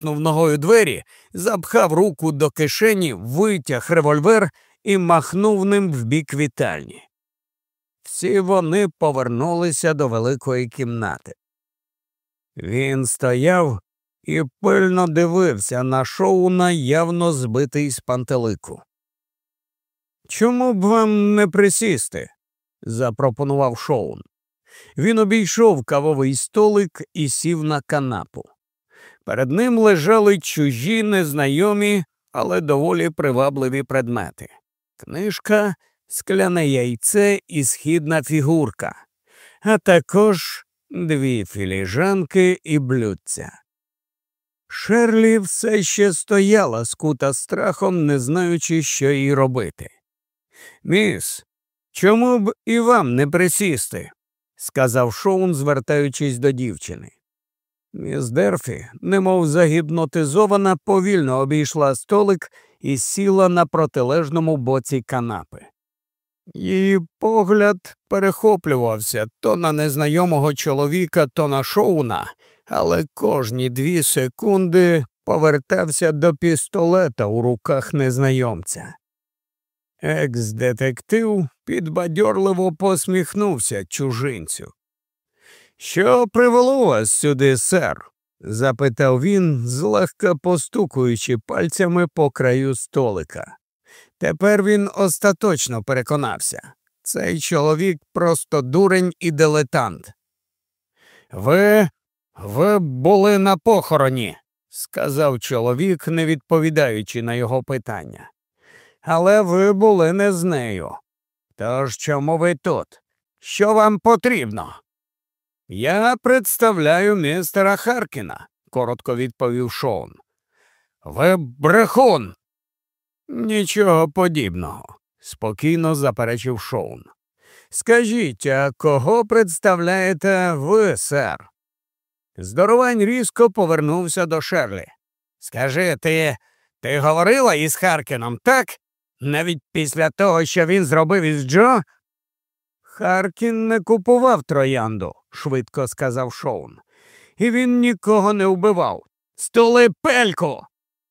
гепнув ногою двері, запхав руку до кишені, витяг револьвер і махнув ним в бік вітальні. Всі вони повернулися до великої кімнати. Він стояв і пильно дивився на шоуна, явно збитий з пантелику. Чому б вам не присісти? запропонував шоун. Він обійшов кавовий столик і сів на канапу. Перед ним лежали чужі, незнайомі, але доволі привабливі предмети. Книжка, скляне яйце і східна фігурка, а також дві філіжанки і блюдця. Шерлі все ще стояла, скута страхом, не знаючи, що їй робити. Міс, чому б і вам не присісти? сказав Шоун, звертаючись до дівчини. Міс Дерфі, немов загіпнотизована, повільно обійшла столик і сіла на протилежному боці канапи. Її погляд перехоплювався то на незнайомого чоловіка, то на шоуна, але кожні дві секунди повертався до пістолета у руках незнайомця. Екс-детектив підбадьорливо посміхнувся чужинцю. Що привело вас сюди, сер? запитав він, злегка постукуючи пальцями по краю столика. Тепер він остаточно переконався цей чоловік просто дурень і дилетант. Ви ви були на похороні, сказав чоловік, не відповідаючи на його питання. Але ви були не з нею. Тож чому ви тут? Що вам потрібно? Я представляю містера Харкіна, коротко відповів Шоун. Ви брехун. Нічого подібного, спокійно заперечив Шоун. Скажіть, а кого представляєте ви, сер? Здоровань різко повернувся до Шерлі. Скажи, ти ти говорила із Харкіном, так? Навіть після того, що він зробив із Джо? Харкін не купував троянду, швидко сказав Шоун. І він нікого не вбивав. Столи пельку.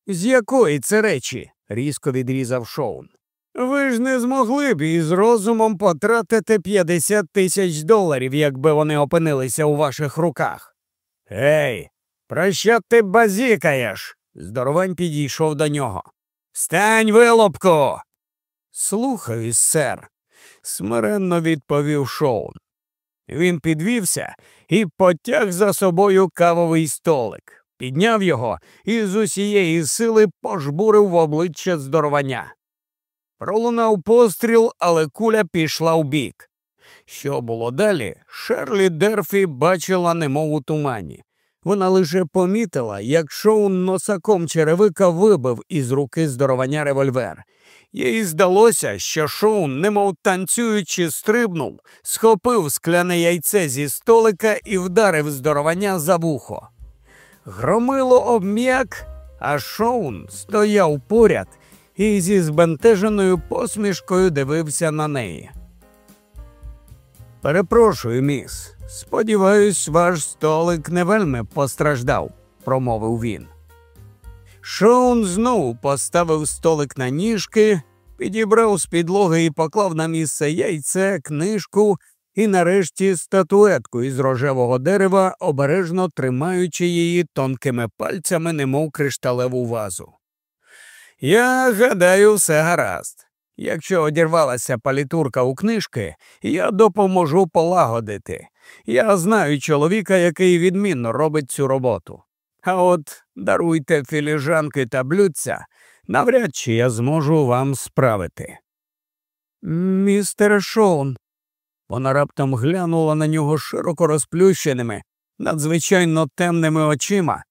З якої це речі? різко відрізав Шоун. Ви ж не змогли б із розумом потратити 50 тисяч доларів, якби вони опинилися у ваших руках. Ей, про що ти базікаєш? Здоровань підійшов до нього. Стань, вилопку. Слухаюсь, сер, смиренно відповів Шоун. Він підвівся і потяг за собою кавовий столик, підняв його і з усієї сили пожбурив в обличчя здоровання. Пролунав постріл, але куля пішла вбік. Що було далі, Шерлі Дерфі бачила немов у тумані. Вона лише помітила, як Шоун носаком черевика вибив із руки здоровила револьвер. Їй здалося, що Шоун, немов танцюючи, стрибнув, схопив скляне яйце зі столика і вдарив здоровила за вухо. Громило обм'як, а Шоун стояв поряд і зі збентеженою посмішкою дивився на неї. Перепрошую, міс. Сподіваюсь, ваш столик не вельми постраждав, промовив він. Шоун знову поставив столик на ніжки, підібрав з підлоги і поклав на місце яйце, книжку і нарешті статуетку із рожевого дерева, обережно тримаючи її тонкими пальцями, немов кришталеву вазу. Я гадаю, все гаразд. Якщо одірвалася палітурка у книжки, я допоможу полагодити. Я знаю чоловіка, який відмінно робить цю роботу. А от даруйте філіжанки та блюдця, навряд чи я зможу вам справити. Містер Шоун. Вона раптом глянула на нього широко розплющеними, надзвичайно темними очима,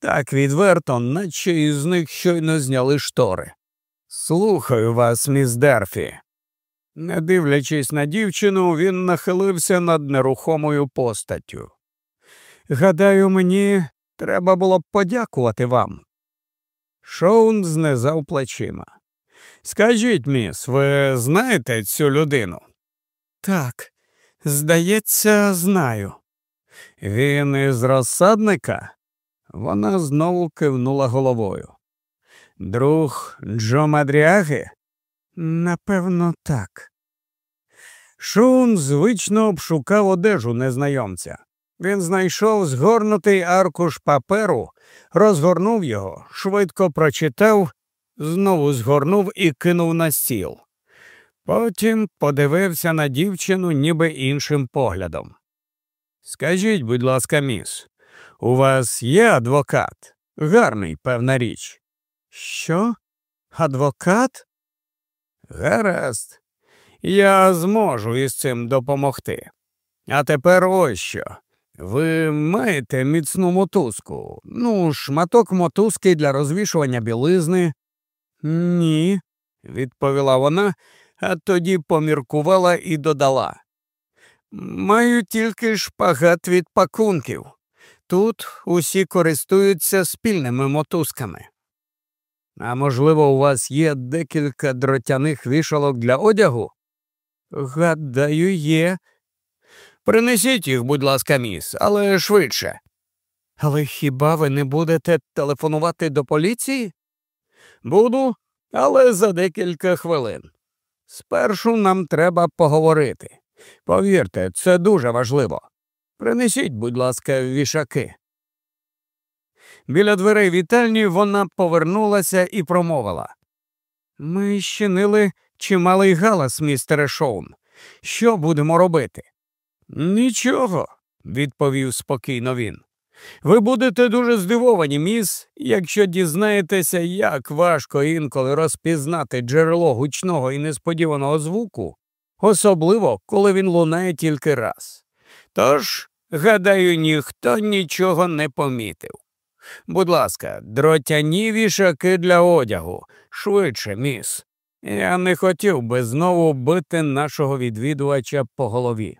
так відверто, наче із них щойно зняли штори. Слухаю вас, міс Дерфі. Не дивлячись на дівчину, він нахилився над нерухомою постаттю. Гадаю, мені треба було б подякувати вам. Шоун знизав плечима. Скажіть, міс, ви знаєте цю людину? Так, здається, знаю. Він із розсадника? Вона знову кивнула головою. Друг Джо Мадріаги? Напевно, так. Шун звично обшукав одежу незнайомця. Він знайшов згорнутий аркуш паперу, розгорнув його, швидко прочитав, знову згорнув і кинув на стіл. Потім подивився на дівчину ніби іншим поглядом. Скажіть, будь ласка, міс, у вас є адвокат? Гарний, певна річ. Що? Адвокат? Гаразд. Я зможу із цим допомогти. А тепер ось що. Ви маєте міцну мотузку, ну, шматок мотузки для розвішування білизни? Ні, відповіла вона, а тоді поміркувала і додала. Маю тільки шпагат від пакунків. Тут усі користуються спільними мотузками. А можливо, у вас є декілька дротяних вішалок для одягу? Гадаю, є. Принесіть їх, будь ласка, міс, але швидше. Але хіба ви не будете телефонувати до поліції? Буду, але за декілька хвилин. Спершу нам треба поговорити. Повірте, це дуже важливо. Принесіть, будь ласка, вішаки. Біля дверей вітальні вона повернулася і промовила. Ми щинили чималий галас, містере Шоун. Що будемо робити? Нічого, відповів спокійно він. Ви будете дуже здивовані, міс, якщо дізнаєтеся, як важко інколи розпізнати джерело гучного і несподіваного звуку, особливо коли він лунає тільки раз. Тож, гадаю, ніхто нічого не помітив. Будь ласка, дротяні вішаки для одягу, швидше, міс. Я не хотів би знову бити нашого відвідувача по голові.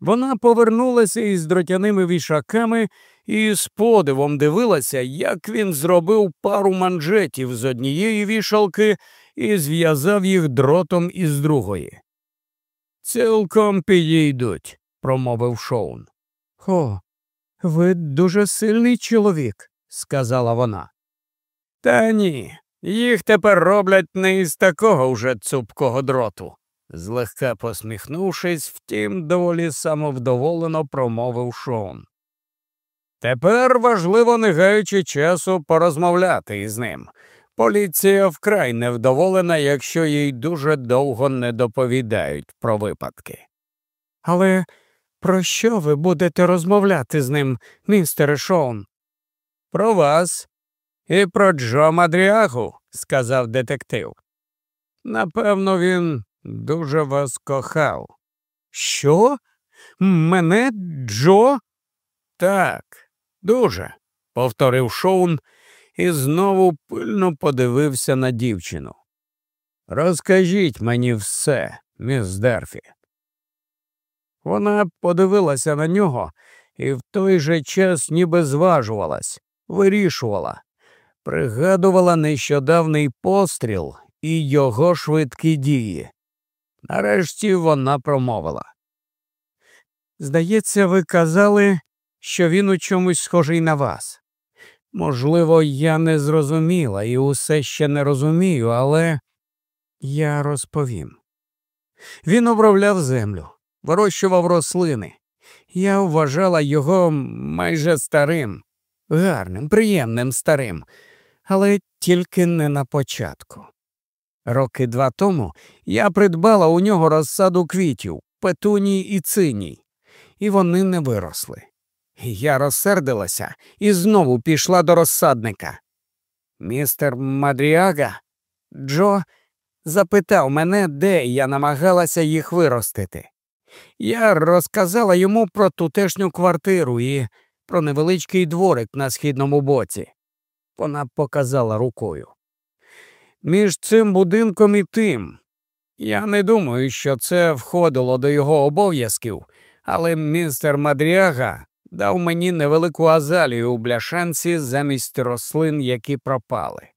Вона повернулася із дротяними вішаками і з подивом дивилася, як він зробив пару манжетів з однієї вішалки і зв'язав їх дротом із другої. Цілком підійдуть, промовив Шоун. О, ви дуже сильний чоловік, сказала вона. Та ні, їх тепер роблять не із такого вже цупкого дроту злегка посміхнувшись, втім, доволі самовдоволено промовив Шон. Тепер важливо, не гаючи часу, порозмовляти із ним. Поліція вкрай невдоволена, якщо їй дуже довго не доповідають про випадки. Але про що ви будете розмовляти з ним, містере Шоун? Про вас і про Джо Мадріагу, сказав детектив. Напевно, він дуже вас кохав. Що? Мене Джо? Так, дуже, повторив Шоун і знову пильно подивився на дівчину. Розкажіть мені все, міс Дерфі. Вона подивилася на нього і в той же час ніби зважувалась, вирішувала, пригадувала нещодавний постріл і його швидкі дії. Нарешті вона промовила. Здається, ви казали, що він у чомусь схожий на вас. Можливо, я не зрозуміла і усе ще не розумію, але я розповім. Він обробляв землю, вирощував рослини. Я вважала його майже старим, гарним, приємним старим, але тільки не на початку. Роки два тому я придбала у нього розсаду квітів, петуній і циній, і вони не виросли. Я розсердилася і знову пішла до розсадника. Містер Мадріага Джо запитав мене, де я намагалася їх виростити. Я розказала йому про тутешню квартиру і про невеличкий дворик на східному боці. Вона показала рукою між цим будинком і тим. Я не думаю, що це входило до його обов'язків, але містер Мадріага дав мені невелику азалію у бляшанці замість рослин, які пропали.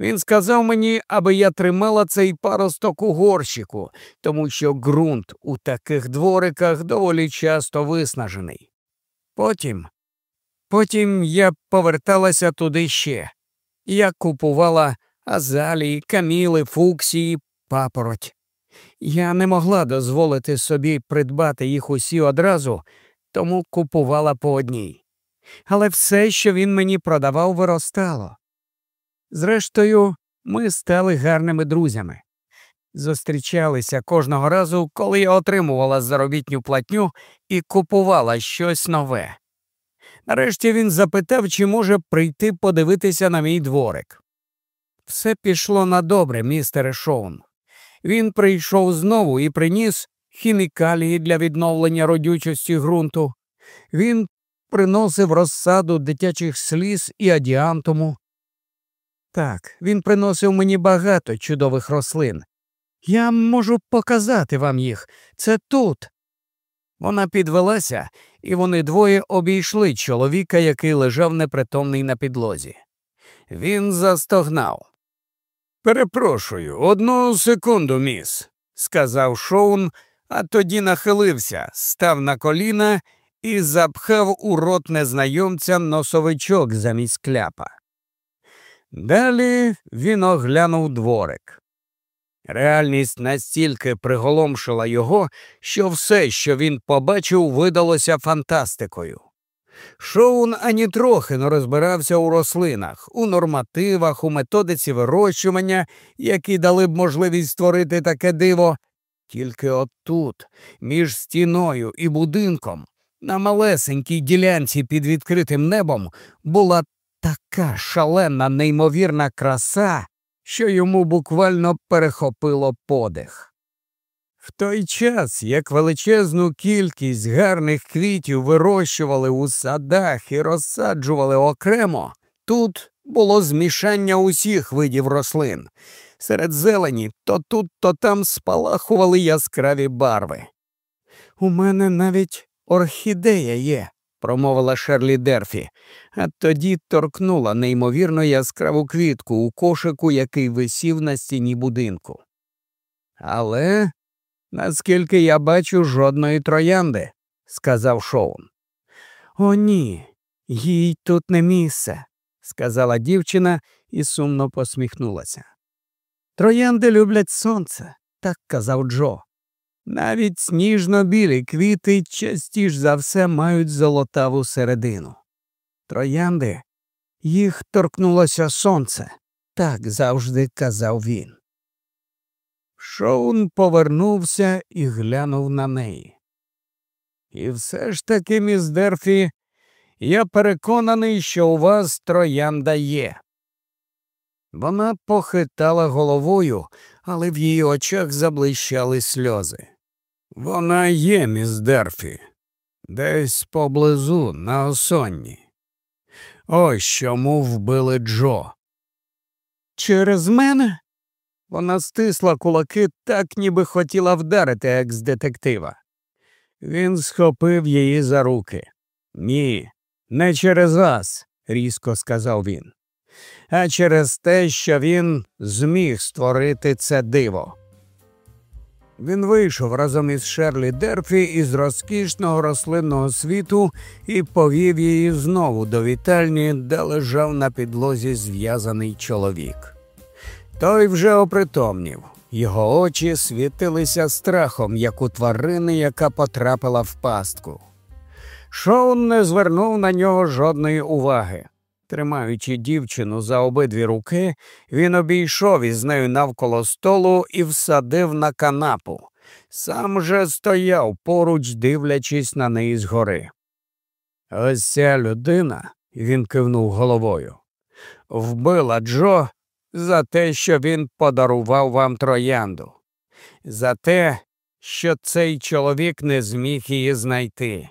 Він сказав мені, аби я тримала цей паросток у горщику, тому що ґрунт у таких двориках доволі часто виснажений. Потім Потім я поверталася туди ще. Я купувала азалії, каміли, фуксії, папороть. Я не могла дозволити собі придбати їх усі одразу, тому купувала по одній. Але все, що він мені продавав, виростало. Зрештою, ми стали гарними друзями. Зустрічалися кожного разу, коли я отримувала заробітню платню і купувала щось нове. Нарешті він запитав, чи може прийти подивитися на мій дворик. Все пішло на добре, містере Шоун. Він прийшов знову і приніс хімікалії для відновлення родючості ґрунту. Він приносив розсаду дитячих сліз і адіантуму. Так, він приносив мені багато чудових рослин. Я можу показати вам їх. Це тут. Вона підвелася, і вони двоє обійшли чоловіка, який лежав непритомний на підлозі. Він застогнав. Перепрошую, одну секунду, міс, сказав Шоун, а тоді нахилився, став на коліна і запхав у рот незнайомця носовичок замість кляпа. Далі він оглянув дворик. Реальність настільки приголомшила його, що все, що він побачив, видалося фантастикою. Шоун ані трохи не розбирався у рослинах, у нормативах, у методиці вирощування, які дали б можливість створити таке диво. Тільки отут, між стіною і будинком, на малесенькій ділянці під відкритим небом, була така шалена, неймовірна краса, що йому буквально перехопило подих. В той час, як величезну кількість гарних квітів вирощували у садах і розсаджували окремо, тут було змішання усіх видів рослин. Серед зелені то тут, то там спалахували яскраві барви. У мене навіть орхідея є, промовила Шерлі Дерфі, а тоді торкнула неймовірно яскраву квітку у кошику, який висів на стіні будинку. Але Наскільки я бачу жодної троянди, сказав Шоун. О, ні, їй тут не місце, сказала дівчина і сумно посміхнулася. Троянди люблять сонце, так казав Джо. Навіть сніжно білі квіти частіш за все мають золотаву середину. Троянди їх торкнулося сонце, так завжди казав він. Шоун повернувся і глянув на неї. І все ж таки, міс Дерфі, я переконаний, що у вас троянда є. Вона похитала головою, але в її очах заблищали сльози. Вона є, міс Дерфі, десь поблизу на осонні. Ось чому вбили Джо. Через мене? Вона стисла кулаки так, ніби хотіла вдарити екс-детектива. Він схопив її за руки. Ні, не через вас, різко сказав він, а через те, що він зміг створити це диво. Він вийшов разом із Шерлі Дерфі із розкішного рослинного світу і повів її знову до вітальні, де лежав на підлозі зв'язаний чоловік. Той вже опритомнів. Його очі світилися страхом, як у тварини, яка потрапила в пастку. Шоун не звернув на нього жодної уваги. Тримаючи дівчину за обидві руки, він обійшов із нею навколо столу і всадив на канапу. Сам же стояв поруч, дивлячись на неї згори. Ось ця людина, він кивнув головою, вбила Джо за те, що він подарував вам троянду, за те, що цей чоловік не зміг її знайти.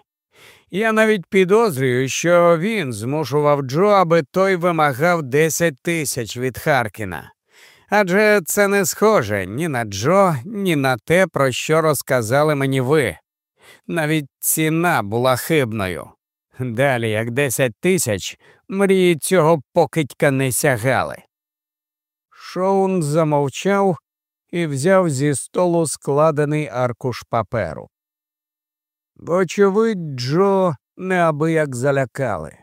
Я навіть підозрюю, що він змушував Джо, аби той вимагав 10 тисяч від Харкіна. Адже це не схоже ні на Джо, ні на те, про що розказали мені ви. Навіть ціна була хибною. Далі, як 10 тисяч, мрії цього покидька не сягали. Шоун замовчав і взяв зі столу складений аркуш паперу. Вочевидь, Джо неабияк залякали.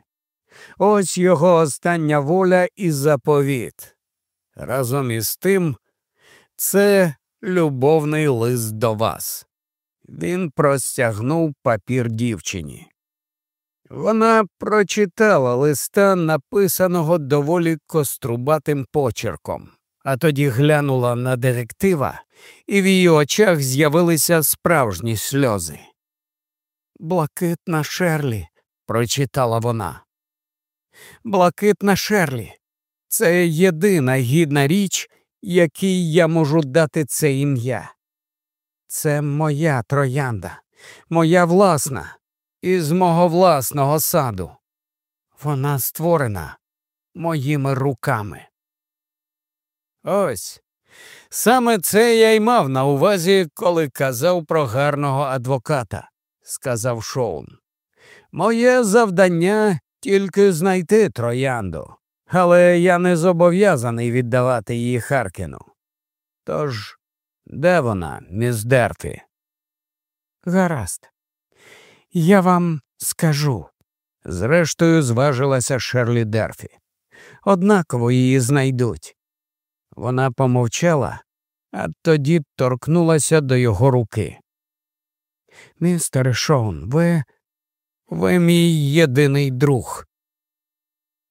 Ось його остання воля і заповіт. Разом із тим, це любовний лист до вас. Він простягнув папір дівчині. Вона прочитала листа, написаного доволі кострубатим почерком, а тоді глянула на детектива, і в її очах з'явилися справжні сльози. Блакитна Шерлі, прочитала вона. Блакитна Шерлі. Це єдина гідна річ, якій я можу дати це ім'я. Це моя троянда, моя власна, із мого власного саду. Вона створена моїми руками. Ось саме це я й мав на увазі, коли казав про гарного адвоката, сказав Шоун. Моє завдання тільки знайти троянду, але я не зобов'язаний віддавати її Харкіну. Тож, де вона, міс Дерфі? Гаразд, я вам скажу. Зрештою, зважилася Шерлі Дерфі. Однаково її знайдуть. Вона помовчала, а тоді торкнулася до його руки. Містер Шоун, ви ви мій єдиний друг.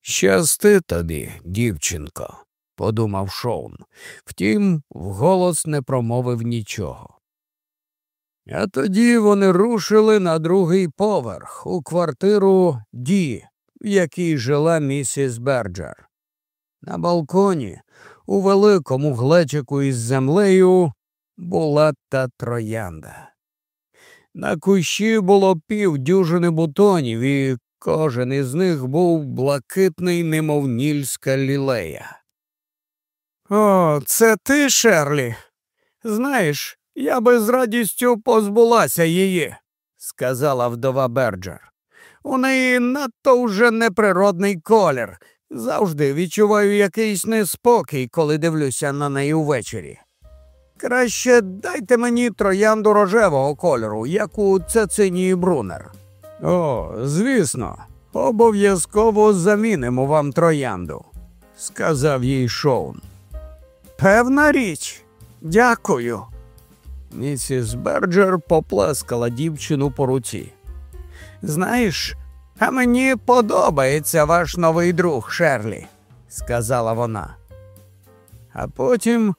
Щасти тобі, дівчинко, подумав Шоун. Втім, вголос не промовив нічого. А тоді вони рушили на другий поверх у квартиру Ді, в якій жила місіс Берджер. На балконі, у великому глечику із землею, була та троянда. На кущі було півдюжини бутонів, і кожен із них був блакитний, немов нільська лілея. О, це ти, Шерлі. Знаєш, я би з радістю позбулася її, сказала вдова Берджер. У неї надто вже неприродний колір. Завжди відчуваю якийсь неспокій, коли дивлюся на неї увечері. Краще дайте мені троянду рожевого кольору, як у Цецинії Брунер. О, звісно, обов'язково замінимо вам троянду, сказав їй Шоун. Певна річ, дякую. Місіс Берджер поплескала дівчину по руці. Знаєш, а мені подобається ваш новий друг Шерлі, сказала вона. А потім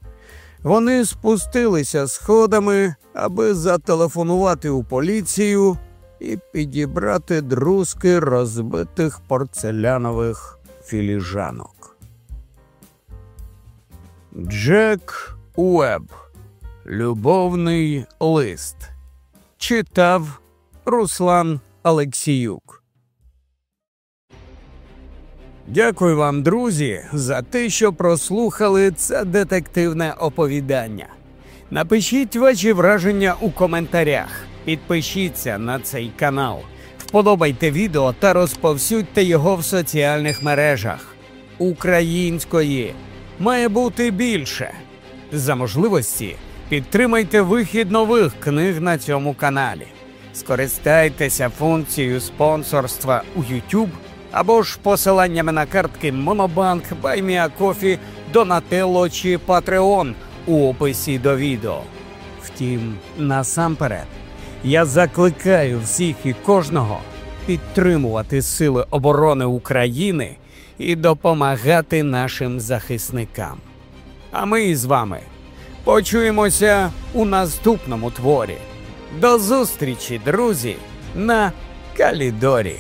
вони спустилися сходами, аби зателефонувати у поліцію і підібрати друзки розбитих порцелянових філіжанок. Джек Уеб Любовний лист читав Руслан Алексіюк. Дякую вам, друзі, за те, що прослухали це детективне оповідання. Напишіть ваші враження у коментарях, підпишіться на цей канал, вподобайте відео та розповсюдьте його в соціальних мережах. Української має бути більше. За можливості підтримайте вихід нових книг на цьому каналі. Скористайтеся функцією спонсорства у YouTube – або ж посиланнями на картки Монобанк, Buy Me a Coffee, Донателло чи Patreon у описі до відео. Втім, насамперед, я закликаю всіх і кожного підтримувати Сили оборони України і допомагати нашим захисникам. А ми з вами почуємося у наступному творі. До зустрічі, друзі, на Калідорі.